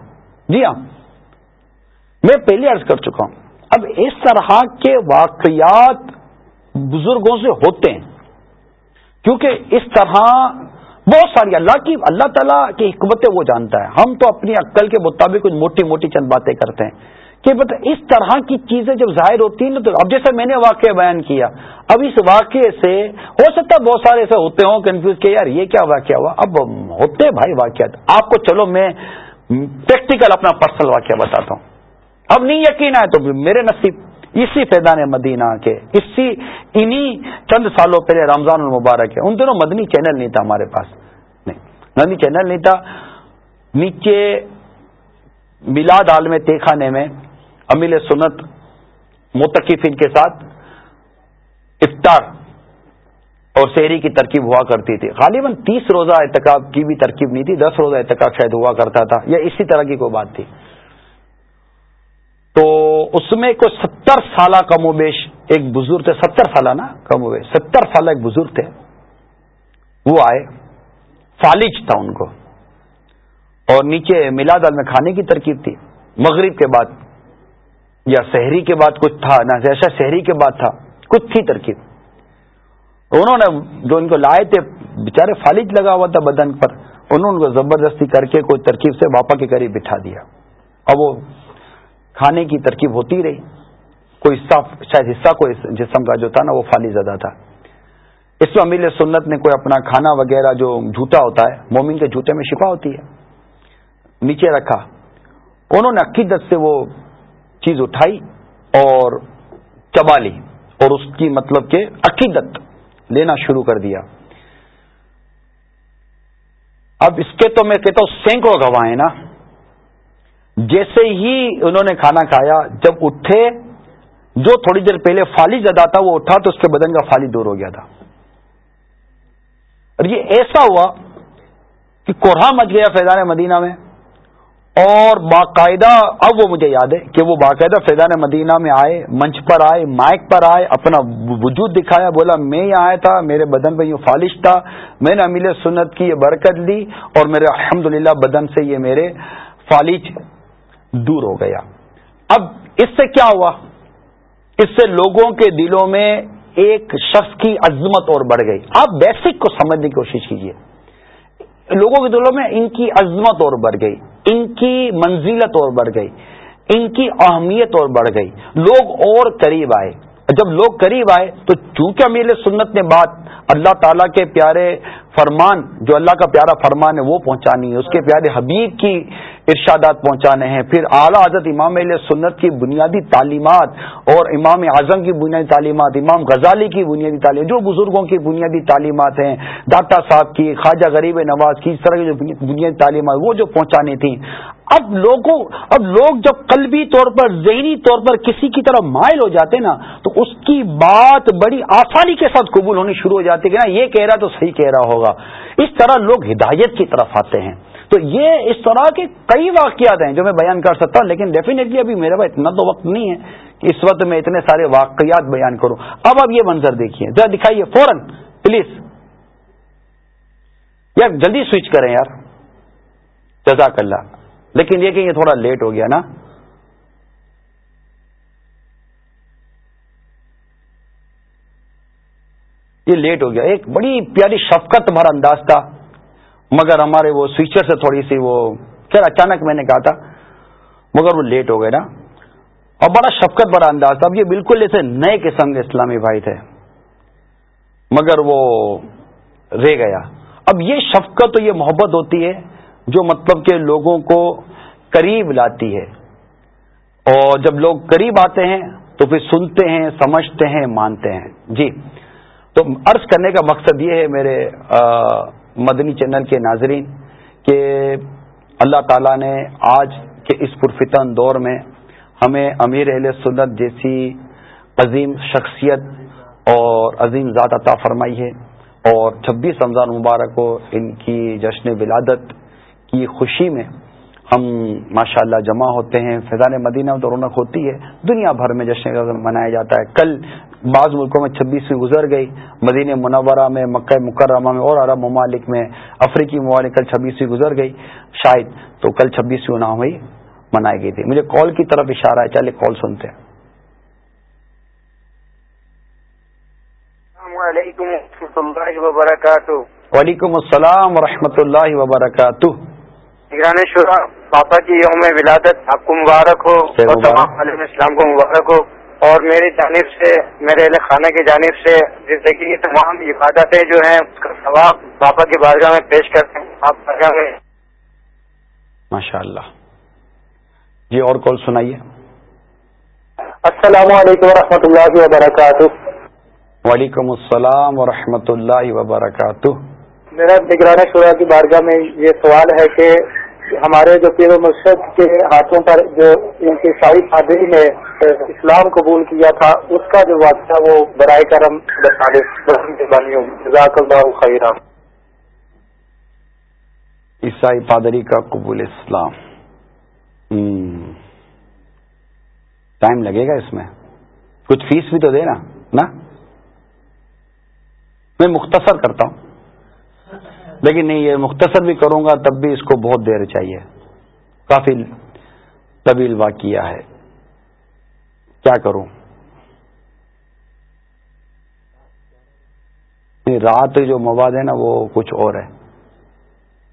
جی ہاں میں پہلے عرض کر چکا ہوں۔ اب اس طرح کے واقعات بزرگوں سے ہوتے ہیں۔ کیونکہ اس طرح بہت ساری اللہ کی، اللہ تعالیٰ کی حکمتیں وہ جانتا ہے۔ ہم تو اپنی عقل کے مطابق کچھ موٹی موٹی چند باتیں کرتے ہیں۔ کہ بتا اس طرح کی چیزیں جب ظاہر ہوتی ہیں تو اب جیسے میں نے واقعہ بیان کیا، اب اس واقعے سے ہو سکتا ہے بہت سارے ایسے ہوتے ہوں کنفیوز کہ یار یہ کیا واقعہ ہوا؟ اب ہوتے بھائی واقعات آپ کو چلو میں پریکٹیکل اپنا پرسنل واقعہ بتاتا ہوں۔ اب نہیں یقین آئے تو میرے نصیب اسی فیضان مدینہ کے، اسی انہی چند سالوں پہلے رمضان المبارک ہے۔ ان دنوں مدنی چینل نہیں تھا ہمارے پاس۔ نہیں، مدنی چینل نہیں تھا۔ نیچے میلاد عالم تے میں امیل سنت متقفین کے ساتھ افطار اور شہری کی ترکیب ہوا کرتی تھی۔ غالباً تیس روزہ احتکاب کی بھی ترکیب نہیں تھی، دس روزہ احتکاب شاید ہوا کرتا تھا یا اسی طرح کی کوئی بات تھی۔ تو اس میں کوئی ستر سالہ کم و بیش ایک بزرگ تھے، ستر سالہ نا کم و بیش، ستر سالہ ایک بزرگ تھے۔ وہ آئے، فالج تھا ان کو۔ اور نیچے میلاد میں کھانے کی ترکیب تھی، مغرب کے بعد یا شہری کے بعد کچھ تھا، نہ جیسا شہری کے بعد تھا، کچھ تھی ترکیب۔ انہوں نے جو ان کو لائے تھے بےچارے فالج لگا ہوا تھا بدن پر، انہوں نے زبردستی کر کے کوئی ترکیب سے باپا کے قریب بٹھا دیا۔ اب وہ کھانے کی ترکیب ہوتی رہی۔ کوئی حصہ، شاید حصہ کوئی جسم کا جو تھا نا، وہ فالی زدہ تھا۔ اس میں امیل سنت نے کوئی اپنا کھانا وغیرہ جو جھوٹا ہوتا ہے، مومن کے جوتے میں شفا ہوتی ہے، نیچے رکھا۔ انہوں نے عقیدت سے وہ چیز اٹھائی اور چبا لی اور اس کی مطلب کہ عقیدت لینا شروع کر دیا۔ اب اس کے تو میں کہتا ہوں سینکڑوں گواہ ہیں نا۔ جیسے ہی انہوں نے کھانا کھایا، جب اٹھے، جو تھوڑی دیر پہلے فالی زدہ تھا، وہ اٹھا تو اس کے بدن کا فالی دور ہو گیا تھا۔ اور یہ ایسا ہوا کہ کوڑھا مچ گیا فیضان مدینہ میں۔ اور باقاعدہ اب وہ مجھے یاد ہے کہ وہ باقاعدہ فیضان مدینہ میں آئے، منچ پر آئے، مائک پر آئے، اپنا وجود دکھایا، بولا میں یہاں آیا تھا، میرے بدن پہ یوں فالش تھا، میں نے امیل سنت کی یہ برکت لی اور میرے الحمد بدن سے یہ میرے فالج دور ہو گیا۔ اب اس سے کیا ہوا؟ اس سے لوگوں کے دلوں میں ایک شخص کی عظمت اور بڑھ گئی۔ آپ بیسک کو سمجھنے کی کوشش کیجیے لوگوں کے دلوں میں ان کی عظمت اور بڑھ گئی۔ ان کی منزلت اور بڑھ گئی، ان کی اہمیت اور بڑھ گئی۔ لوگ اور قریب آئے۔ جب لوگ قریب آئے تو چونکہ امیر سنت نے بات اللہ تعالیٰ کے پیارے فرمان، جو اللہ کا پیارا فرمان ہے، وہ پہنچانی ہے، اس کے پیارے حبیب کی ارشادات پہنچانے ہیں۔ پھر اعلیٰ حضرت امام علیہ سنت کی بنیادی تعلیمات اور امام اعظم کی بنیادی تعلیمات، امام غزالی کی بنیادی تعلیم، جو بزرگوں کی بنیادی تعلیمات ہیں داتا صاحب کی، خواجہ غریب نواز کی، اس طرح کی جو بنیادی تعلیمات، وہ جو پہنچانی تھیں۔ اب لوگوں اب لوگ جب قلبی طور پر، ذہنی طور پر کسی کی طرف مائل ہو جاتے نا، تو اس کی بات بڑی آسانی کے ساتھ قبول ہونی شروع ہو جاتی کہ نا، یہ کہہ رہا تو صحیح کہہ رہا ہوگا۔ اس طرح لوگ ہدایت کی طرف آتے ہیں۔ تو یہ اس طرح کے کئی واقعات ہیں جو میں بیان کر سکتا ہوں، لیکن ڈیفینیٹلی ابھی میرے پاس اتنا تو وقت نہیں ہے کہ اس وقت میں اتنے سارے واقعات بیان کروں۔ اب اب یہ منظر دیکھیے، ذرا دکھائیے فوراً پلیز یار، جلدی سوئچ کریں یار۔ جزاک اللہ لیکن یہ کہ یہ تھوڑا لیٹ ہو گیا نا۔ یہ لیٹ ہو گیا۔ ایک بڑی پیاری شفقت بھرا انداز تھا۔ مگر ہمارے وہ سوئچر سے تھوڑی سی وہ خیر، اچانک میں نے کہا تھا، مگر وہ لیٹ ہو گئے نا۔ اور بڑا شفقت بڑا انداز تھا۔ اب یہ بالکل جیسے نئے قسم کے اسلامی بھائی تھے۔ مگر وہ رہ گیا۔ اب یہ شفقت تو یہ محبت ہوتی ہے جو مطلب کہ لوگوں کو قریب لاتی ہے۔ اور جب لوگ قریب آتے ہیں تو پھر سنتے ہیں، سمجھتے ہیں، مانتے ہیں۔ جی۔ تو عرض کرنے کا مقصد یہ ہے میرے مدنی چینل کے ناظرین، کہ اللہ تعالیٰ نے آج کے اس پرفتن دور میں ہمیں امیر اہل سنت جیسی عظیم شخصیت اور عظیم ذات عطا فرمائی ہے اور چھبیس رمضان مبارک کو ان کی جشن ولادت کی خوشی میں ہم ماشاء اللہ جمع ہوتے ہیں۔ فیضان مدینہ تو رونق ہوتی ہے۔ دنیا بھر میں جشن منایا جاتا ہے۔ کل بعض ملکوں میں چھبیسویں گزر گئی مدینہ منورہ میں مکہ مکرمہ میں اور عرب ممالک میں افریقی ممالک کل چھبیسویں گزر گئی۔ شاید تو کل چھبیسویں نہ ہوئی منائی گئی تھی۔ مجھے کال کی طرف اشارہ ہے چلے کال سنتے ہیں۔ السلام وبرکاتہ۔ وعلیکم السلام ورحمۃ اللہ وبرکاتہ۔ شورا پاپا کی یوم ولادت آپ کو مبارک ہو اور تمام علیہ اسلام کو مبارک ہو۔ اور میری جانب سے میرے اہل خانہ کی جانب سے جیسے کہ یہ تمام عبادتیں جو ہیں اس کا ثواب پاپا کی بارگاہ میں پیش کرتے ہیں۔ آپ بارگاہ میں۔ ماشاء اللہ جی اور کال سنائیے۔ السلام علیکم و اللہ وبرکاتہ۔ وعلیکم السلام ورحمۃ اللہ وبرکاتہ۔ میرا نگران شعرا کی بارگاہ میں یہ سوال ہے کہ ہمارے جو پیر و مرشد کے ہاتھوں پر جو ان کی ساری پادری نے اسلام قبول کیا تھا، اس کا جو واقعہ وہ برائے کرم جزاک اللہ خیرہ عیسائی پادری کا قبول اسلام۔ ٹائم لگے گا اس میں۔ کچھ فیس بھی تو دے نا نا؟ میں مختصر کرتا ہوں۔ لیکن نہیں، یہ مختصر بھی کروں گا تب بھی اس کو بہت دیر چاہیے۔ کافی طویل واقعہ ہے۔ کیا کروں؟ رات جو مواد ہے نا، وہ کچھ اور ہے۔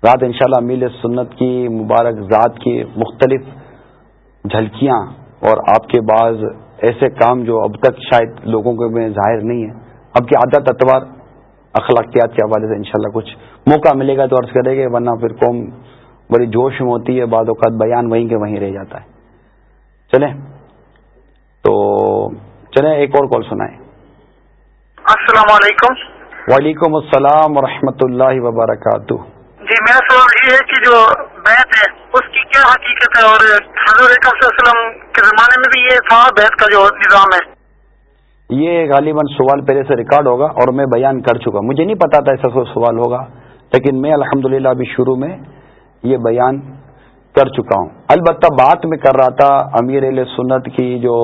رات انشاءاللہ شاء میل سنت کی، مبارک ذات کی مختلف جھلکیاں اور آپ کے بعض ایسے کام جو اب تک شاید لوگوں کے میں ظاہر نہیں ہے اب کی عادت اتوار اخلاقیات کے حوالے سے انشاءاللہ کچھ موقع ملے گا تو عرض کرے گا ورنہ پھر قوم بڑی جوش میں ہوتی ہے بعض اوقات بیان وہیں کے وہیں رہ جاتا ہے۔ چلیں تو چلیں ایک اور کال سنائیں۔ السلام علیکم۔ وعلیکم السلام ورحمۃ اللہ وبرکاتہ۔ جی میرا سوال یہ ہے کہ جو بیت ہے اس کی کیا حقیقت ہے؟ اور حضرت وسلم کے زمانے میں بھی یہ تھا بیت کا جو نظام ہے یہ غالباً سوال پہلے سے ریکارڈ ہوگا اور میں بیان کر چکا مجھے نہیں پتا تھا ایسا سوال ہوگا، لیکن میں الحمد ابھی شروع میں یہ بیان کر چکا ہوں۔ البتہ بات میں کر رہا تھا امیر علیہ سنت کی جو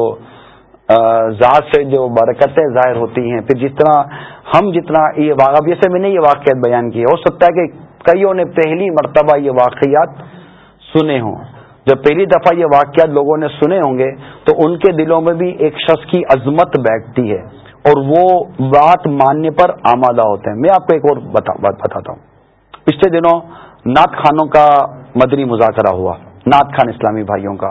ذات سے جو برکتیں ظاہر ہوتی ہیں۔ پھر جس طرح ہم جتنا یہ اب جیسے میں نے یہ واقعات بیان کیا ہو سکتا ہے کہ کئیوں نے پہلی مرتبہ یہ واقعات سنے ہوں۔ جب پہلی دفعہ یہ واقعات لوگوں نے سنے ہوں گے تو ان کے دلوں میں بھی ایک شخص کی عظمت بیٹھتی ہے اور وہ بات ماننے پر آمادہ ہوتے ہیں۔ میں آپ کو ایک اور بات بتاتا ہوں۔ پچھلے دنوں نعت خانوں کا مدنی مذاکرہ ہوا، نعت خان اسلامی بھائیوں کا۔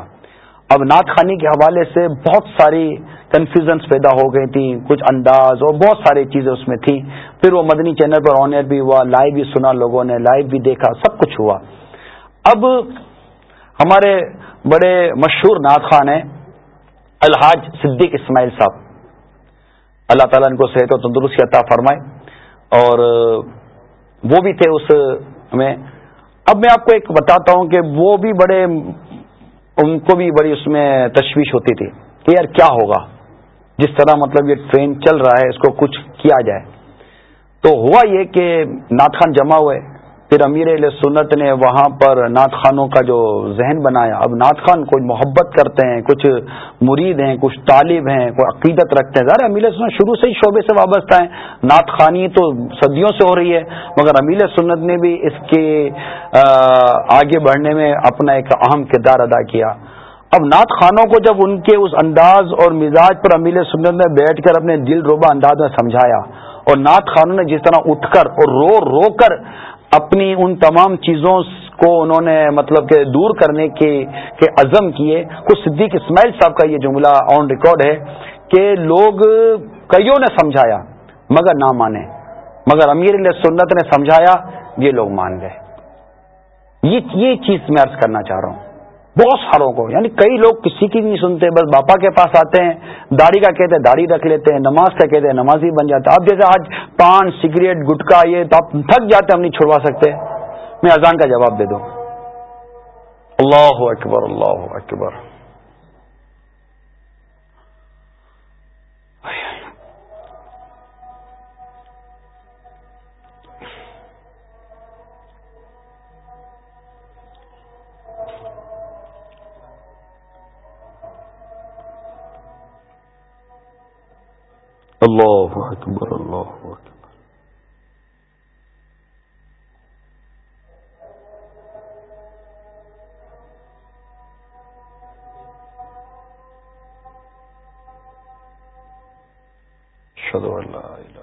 اب نعت خانی کے حوالے سے بہت ساری کنفیوژنس پیدا ہو گئی تھیں، کچھ انداز اور بہت ساری چیزیں اس میں تھیں۔ پھر وہ مدنی چینل پر آنر بھی ہوا لائیو بھی سنا لوگوں نے لائیو بھی دیکھا، سب کچھ ہوا۔ اب ہمارے بڑے مشہور نعت خان ہیں الحاج صدیق اسماعیل صاحب۔ اللہ تعالیٰ ان کو صحت و تندرستی عطا فرمائے۔ اور وہ بھی تھے اس میں۔ اب میں آپ کو ایک بتاتا ہوں کہ وہ بھی بڑے، ان کو بھی بڑی اس میں تشویش ہوتی تھی کہ یار کیا ہوگا؟ جس طرح مطلب یہ ٹرین چل رہا ہے، اس کو کچھ کیا جائے۔ تو ہوا یہ کہ نعت خان جمع ہوئے۔ پھر امیر علیہ سنت نے وہاں پر نعت خانوں کا جو ذہن بنایا۔ اب نعت خان کوئی محبت کرتے ہیں، کچھ مرید ہیں، کچھ طالب ہیں، کوئی عقیدت رکھتے ہیں۔ ظاہر امیل سنت شروع سے ہی شعبے سے وابستہ ہیں۔ نعت خانی تو صدیوں سے ہو رہی ہے، مگر امیل سنت نے بھی اس کے آگے بڑھنے میں اپنا ایک اہم کردار ادا کیا۔ اب نعت خانوں کو جب ان کے اس انداز اور مزاج پر امیل سنت نے بیٹھ کر اپنے دل روبہ انداز میں سمجھایا، اور نعت خانوں نے جس طرح اٹھ کر اور رو رو کر اپنی ان تمام چیزوں کو انہوں نے مطلب کہ دور کرنے کے کے عزم کیے۔ کچھ صدیق اسماعیل صاحب کا یہ جملہ آن ریکارڈ ہے کہ لوگ کئیوں نے سمجھایا، مگر نہ مانے۔ مگر امیر علیہ سنت نے سمجھایا، یہ لوگ مان گئے۔ یہ چیز میں عرض کرنا چاہ رہا ہوں۔ بہت ساروں کو۔ یعنی کئی لوگ کسی کی نہیں سنتے، بس باپا کے پاس آتے ہیں، داڑھی کا کہتے ہیں، داڑھی رکھ لیتے ہیں، نماز کا کہتے ہیں نماز ہی بن جاتا اب جیسے آج پان، سگریٹ، گٹکا، یہ تو آپ تھک جاتے ہم نہیں چھڑوا سکتے۔ میں اذان کا جواب دے دوں۔ اللہ اکبر اللہ اکبر۔ اللہ اکبر اللہ اکبر شدو اللہ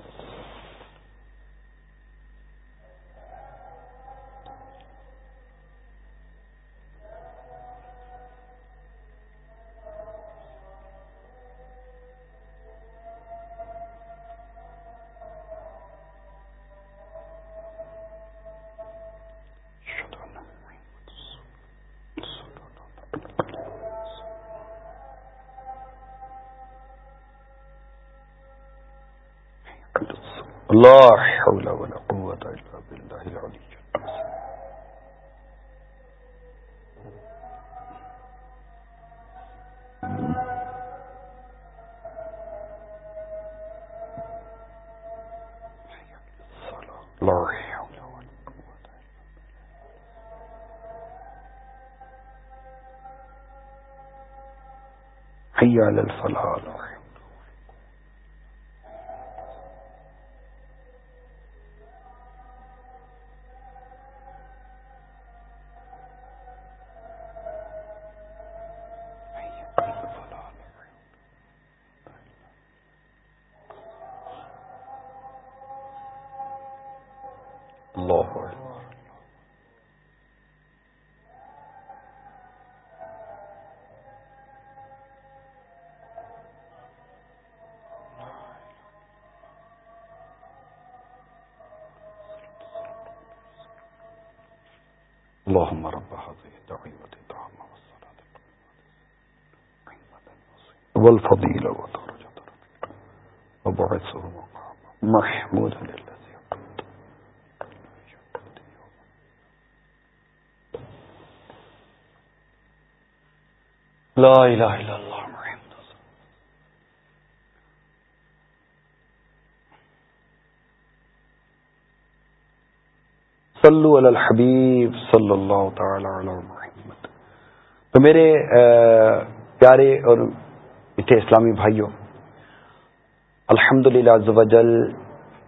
لا حول ولا قوة إلا بالله العلي لا حول ولا قوة حي على الفلاح. Lord. اللهم رب هذه الدعوة التامة والصلاة والفضيلة والدرجة وبعثه مقام محمودا لله لا الہ الا اللہ صلو علی الحبیب صلی اللہ تعالی علی محمد. تو میرے پیارے اور میٹھے اسلامی بھائیوں الحمد للہ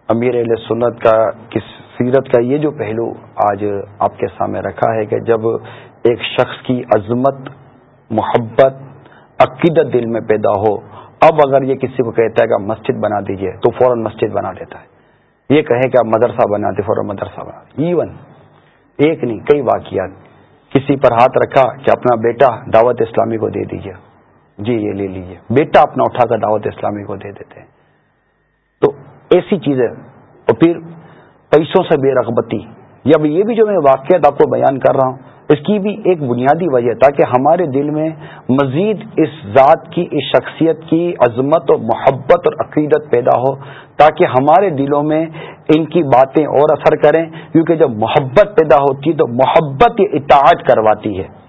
امیر علیہ سنت کا کس سیرت کا یہ جو پہلو آج آپ کے سامنے رکھا ہے کہ جب ایک شخص کی عظمت محبت عقیدت دل میں پیدا ہو۔ اب اگر یہ کسی کو کہتا ہے کہ مسجد بنا دیجیے، تو فوراً مسجد بنا دیتا ہے۔ یہ کہیں کہ آپ مدرسہ بنا دے فوراً مدرسہ بنا ایون ایک نہیں، کئی واقعات۔ کسی پر ہاتھ رکھا کہ اپنا بیٹا دعوت اسلامی کو دے دیجیے جی یہ لے لیجیے بیٹا اپنا اٹھا کر دعوت اسلامی کو دے دیتے ہیں۔ تو ایسی چیزیں۔ اور پھر پیسوں سے بے رغبتی۔ یا یہ بھی جو میں واقعات آپ کو بیان کر رہا ہوں اس کی بھی ایک بنیادی وجہ تاکہ ہمارے دل میں مزید اس ذات کی، اس شخصیت کی عظمت اور محبت اور عقیدت پیدا ہو تاکہ ہمارے دلوں میں ان کی باتیں اور اثر کریں۔ کیونکہ جب محبت پیدا ہوتی ہے تو محبت یہ اطاعت کرواتی ہے۔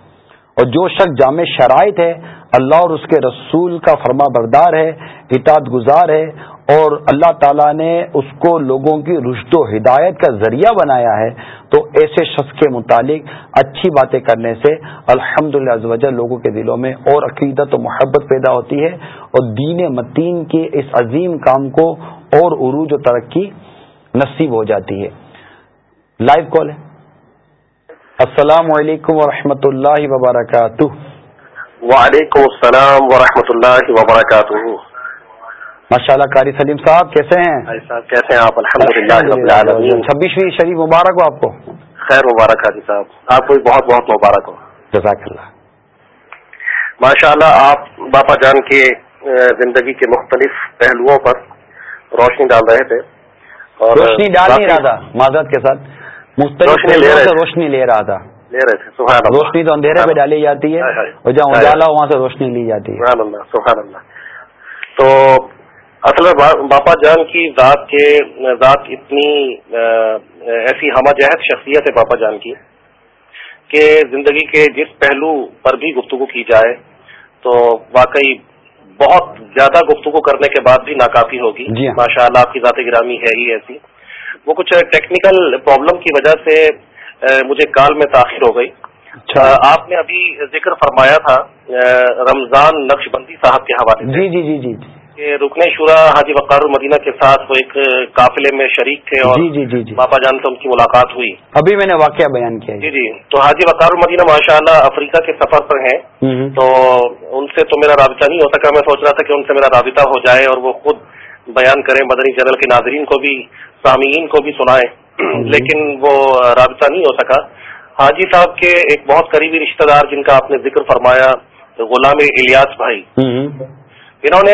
اور جو شخص جامع شرائط ہے، اللہ اور اس کے رسول کا فرما بردار ہے، اطاعت گزار ہے اور اللہ تعالیٰ نے اس کو لوگوں کی رشد و ہدایت کا ذریعہ بنایا ہے، تو ایسے شخص کے متعلق اچھی باتیں کرنے سے الحمد للہ لوگوں کے دلوں میں اور عقیدت و محبت پیدا ہوتی ہے اور دین متین کے اس عظیم کام کو اور عروج و ترقی نصیب ہو جاتی ہے۔ لائیو کال ہے۔ السلام علیکم ورحمۃ اللہ وبرکاتہ۔ وعلیکم السلام ورحمۃ اللہ وبرکاتہ۔ ماشاء اللہ قاری سلیم صاحب کیسے ہیں؟ کیسے ہیں آپ؟ الحمد للہ چھبیسویں شریف مبارک ہو آپ کو۔ خیر مبارک حاجی صاحب۔ آپ کو بہت بہت مبارک ہو۔ جزاک اللہ۔ ماشاء اللہ آپ باپا جان کے زندگی کے مختلف پہلوؤں پر روشنی ڈال رہے تھے۔ اور روشنی ڈال نہیں رہا تھا معذرت کے ساتھ۔ مختلف روشنی لے رہا تھا۔ لے رہے تھے سبحان اللہ۔ روشنی تو اندھیرے پہ ڈالی جاتی ہے۔ اور جہاں اجالا وہاں سے روشنی لی جاتی ہے۔ سبحان اللہ سبحان اللہ۔ تو اصل باپا جان کی ذات کے ذات اتنی ایسی ہمہ جہد شخصیت ہے باپا جان کی کہ زندگی کے جس پہلو پر بھی گفتگو کی جائے تو واقعی بہت زیادہ گفتگو کرنے کے بعد بھی ناکافی ہوگی۔ جی ہاں۔ ماشاء اللہ آپ کی ذات گرامی ہے ہی ایسی۔ وہ کچھ ٹیکنیکل پرابلم کی وجہ سے مجھے کال میں تاخیر ہو گئی۔ اچھا۔ آپ نے ابھی ذکر فرمایا تھا رمضان نقش بندی صاحب کے حوالے سے۔ جی جی جی جی۔ کہ رکن شورا حاجی وقار المدینہ کے ساتھ وہ ایک قافلے میں شریک تھے اور جی جی جی جی۔ باپا جان سے ان کی ملاقات ہوئی۔ ابھی میں نے واقعہ بیان کیا جی جی۔ تو حاجی وقار المدینہ ماشاء اللہ افریقہ کے سفر پر ہیں۔ تو ان سے تو میرا رابطہ نہیں ہو سکا۔ میں سوچ رہا تھا کہ ان سے میرا رابطہ ہو جائے اور وہ خود بیان کریں مدنی چینل کے ناظرین کو بھی سامعین کو بھی سنائیں۔ لیکن وہ رابطہ نہیں ہو سکا۔ حاجی صاحب کے ایک بہت قریبی رشتہ دار جن کا آپ نے ذکر فرمایا غلام الیاس بھائی۔ انہوں نے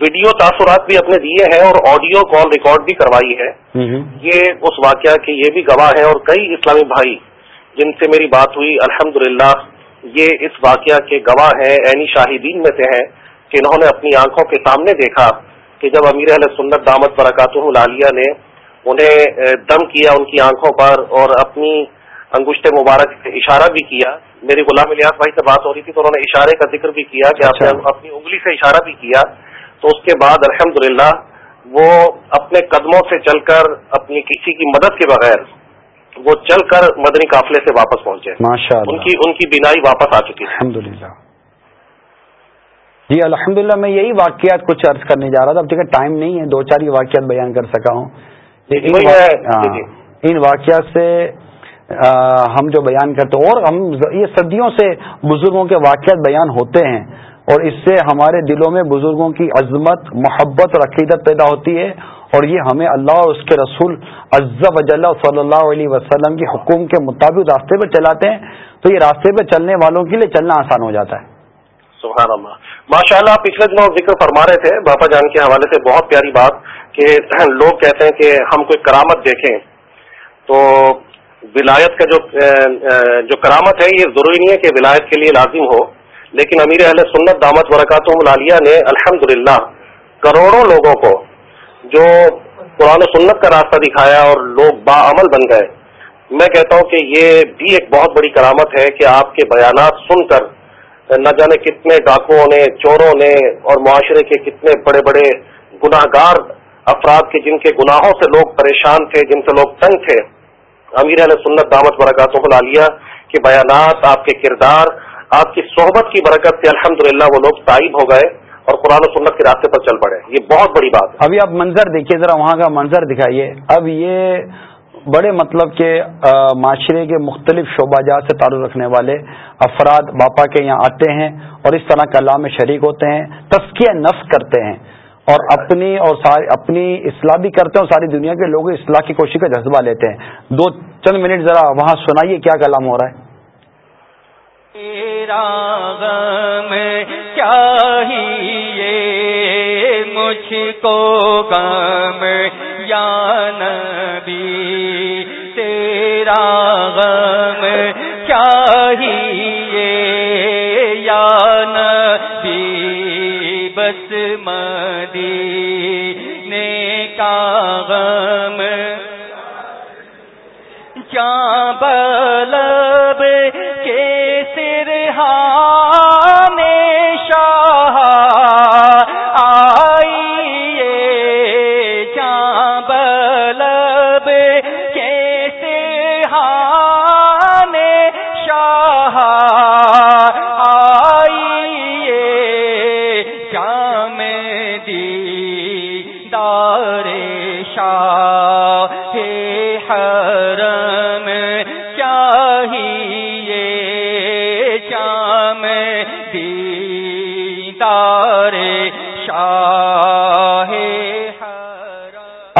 ویڈیو تاثرات بھی اپنے دیے ہیں اور آڈیو کال ریکارڈ بھی کروائی ہے۔ یہ اس واقعہ کے یہ بھی گواہ ہیں اور کئی اسلامی بھائی جن سے میری بات ہوئی الحمد یہ اس واقعہ کے گواہ ہیں عینی شاہدین میں سے ہیں کہ انہوں نے اپنی آنکھوں کے سامنے دیکھا کہ جب امیر علیہ سنت دامت برکات لالیہ نے انہیں دم کیا ان کی آنکھوں پر اور اپنی انگشت مبارک سے اشارہ بھی کیا۔ میری غلام الیاس بھائی سے بات ہو رہی تھی تو انہوں نے اشارے کا ذکر بھی کیا کہ اچھا۔ اپنی انگلی سے اشارہ بھی کیا۔ تو اس کے بعد الحمد وہ اپنے قدموں سے چل کر اپنی کسی کی مدد کے بغیر وہ چل کر مدنی قافلے سے واپس پہنچے۔ ان کی ان کی بینائی واپس آ چکی الحمد جی الحمد میں یہی واقعات کچھ عرض کرنے جا رہا تھا۔ اب دیکھیں ٹائم نہیں ہے۔ دو چار ہی واقعات بیان کر سکا ہوں۔ ہاں، جی، جی۔ ان واقعات سے ہم جو بیان کرتے اور ہم یہ صدیوں سے بزرگوں کے واقعات بیان ہوتے ہیں، اور اس سے ہمارے دلوں میں بزرگوں کی عظمت، محبت اور عقیدت پیدا ہوتی ہے، اور یہ ہمیں اللہ اور اس کے رسول عزب وجل صلی اللہ علیہ وسلم کی حکم کے مطابق راستے پہ چلاتے ہیں، تو یہ راستے پہ چلنے والوں کے لیے چلنا آسان ہو جاتا ہے۔ سبحان اللہ ماشاء اللہ پچھلے دنوں ذکر فرما رہے تھے، باپا جان کے حوالے سے بہت پیاری بات کہ لوگ کہتے ہیں کہ ہم کوئی کرامت دیکھیں ولایت کا جو جو کرامت ہے، یہ ضروری نہیں ہے کہ ولایت کے لیے لازم ہو، لیکن امیر اہل سنت دامت ورکات العالیہ نے الحمد کروڑوں لوگوں کو جو قرآن و سنت کا راستہ دکھایا اور لوگ با عمل بن گئے۔ میں کہتا ہوں کہ یہ بھی ایک بہت بڑی کرامت ہے کہ آپ کے بیانات سن کر نہ جانے کتنے ڈاکوؤں نے چوروں نے اور معاشرے کے کتنے بڑے بڑے گناہ گار افراد کے، جن کے گناہوں سے لوگ پریشان تھے، جن سے لوگ تنگ تھے۔ امیر علیہ سنت دامت برکاتوں کو لیا کہ بیانات آپ کے کردار، آپ کی صحبت کی برکت سے الحمد وہ لوگ تائب ہو گئے اور قرآن و سنت کے راستے پر چل پڑے۔ یہ بہت بڑی بات ہے۔ ابھی آپ منظر دیکھیے، ذرا وہاں کا منظر دکھائیے۔ اب یہ بڑے مطلب کہ معاشرے کے مختلف شعبہ جات سے تعلق رکھنے والے افراد باپا کے یہاں آتے ہیں اور اس طرح کلام میں شریک ہوتے ہیں تسکیہ نفس کرتے ہیں۔ اور اپنی اور اپنی اصلاح بھی کرتے ہیں اور ساری دنیا کے لوگ اصلاح کی کوشش کا جذبہ لیتے ہیں۔ دو چند منٹ ذرا وہاں سنائیے کیا کلام ہو رہا ہے۔ مجھ کو غم یا بس مدی نے کا غم کیا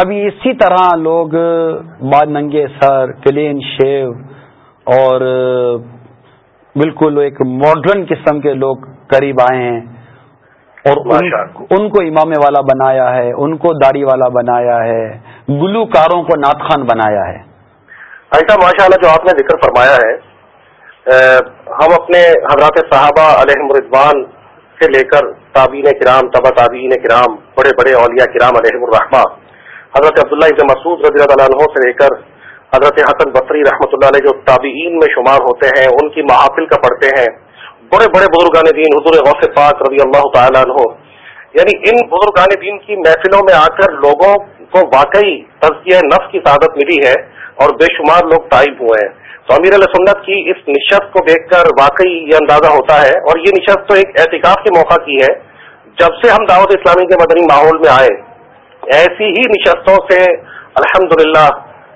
ابھی اسی طرح لوگ بعد ننگے سر کلین شیو اور بالکل ایک ماڈرن قسم کے لوگ قریب آئے ہیں اور ان کو امام والا بنایا ہے ان کو داڑھی والا بنایا ہے گلوکاروں کو نعت خان بنایا ہے۔ ایسا ماشاء اللہ جو آپ نے ذکر فرمایا ہے ہم اپنے حضرات صحابہ علیہ مردوان سے لے کر تابین کرام تبا تابین کرام بڑے بڑے اولیاء کرام علیہ الرحمٰ حضرت عبداللہ ابن مسعود رضی اللہ عنہ سے لے کر حضرت حسن بصری رحمۃ اللہ علیہ جو تابعین میں شمار ہوتے ہیں، ان کی محافل کا پڑھتے ہیں۔ بڑے بڑے بزرگان دین، حضور غوث پاک رضی اللہ تعالیٰ عنہ۔ یعنی ان بزرگان دین کی محفلوں میں آ کر لوگوں کو واقعی تزکیہ نفس کی سعادت ملی ہے اور بے شمار لوگ تائب ہوئے ہیں۔ تو امیر علیہ سنت کی اس نشست کو دیکھ کر واقعی یہ اندازہ ہوتا ہے اور یہ نشست تو ایک احتکاف کے موقع کی ہے۔ جب سے ہم دعوت اسلامی کے مدنی ماحول میں آئے ایسی ہی نشستوں سے الحمد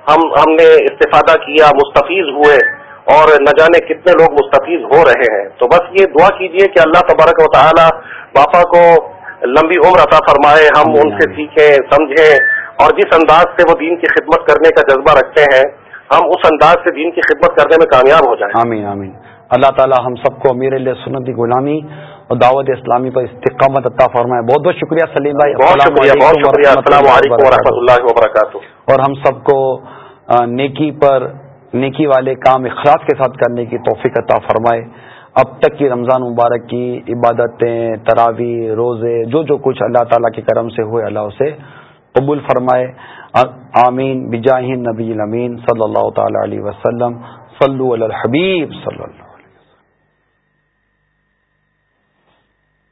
ہم ہم نے استفادہ کیا، مستفیض ہوئے اور نہ جانے کتنے لوگ مستفیض ہو رہے ہیں۔ تو بس یہ دعا کیجیے کہ اللہ تبارک و تعالی باپا کو لمبی عمر عطا فرمائے، ہم ان سے سیکھیں، سمجھیں اور جس انداز سے وہ دین کی خدمت کرنے کا جذبہ رکھتے ہیں، ہم اس انداز سے دین کی خدمت کرنے میں کامیاب ہو جائیں۔ آمین آمین۔ اللہ تعالی ہم سب کو امیر سنت غلامی اور دعوت اسلامی پر استقامت عطا فرمائے۔ بہت بہت شکریہ سلیم بھائی۔ بہت شکریہ بہت شکریہ۔ السلام علیکم و اللہ وبرکاتہ۔ اور ہم سب کو نیکی پر نیکی والے کام اخلاص کے ساتھ کرنے کی توفیق عطا فرمائے۔ اب تک کی رمضان مبارک کی عبادتیں تراوی روزے جو جو کچھ اللہ تعالیٰ کے کرم سے ہوئے اللہ سے قبول فرمائے۔ آمین۔ بجاہ نبی امین صلی اللہ تعالی علیہ وسلم۔ صلو علی الحبیب صلی اللہ